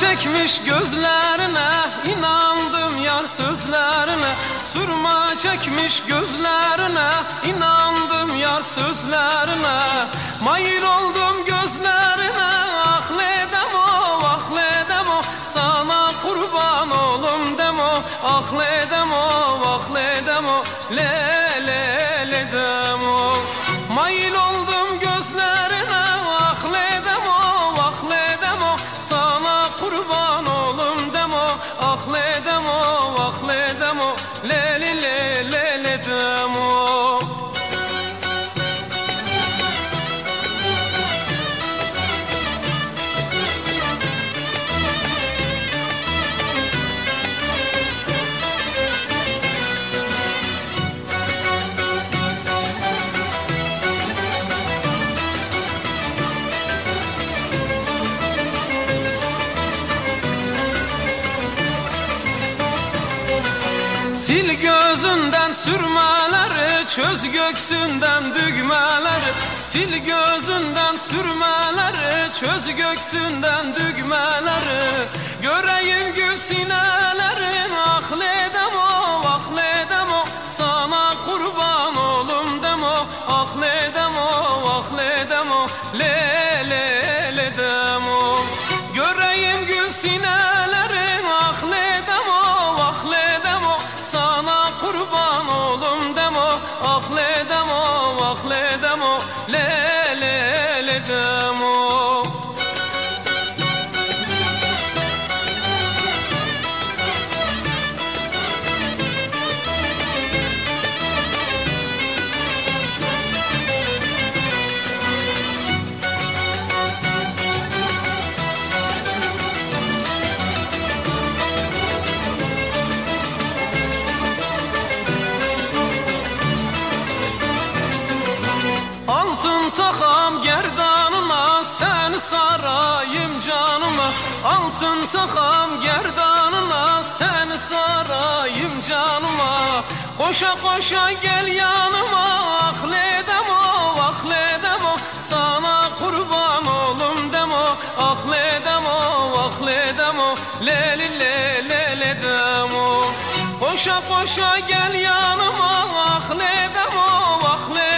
çekmiş gözlerine inandım yar sözlerine. Sürma çekmiş gözlerine inandım yar sözlerine. Mayıl oldum gözlerine ahledem o ahledem o. Sana kurban olum dem o ahledem o ahledem Le le le dem Sil gözünden sürmeleri Çöz göksünden düğmeleri Sil gözünden sürmeleri Çöz göksünden düğmeleri Göreyim gül sinelerin Ahledem o, ahledem o. Sana kurban olum dem o Ahledem o, ahledem o. Le le le dem o. Göreyim gül sinelerin ahledem o Le Altın takam gerdanına Seni sarayım canıma. Koşa koşa gel yanıma Ahledem o ahledem o Sana kurban oğlum dem o Ahledem o ahledem o Leli le le le dem Koşa koşa gel yanıma Ahledem o ahledem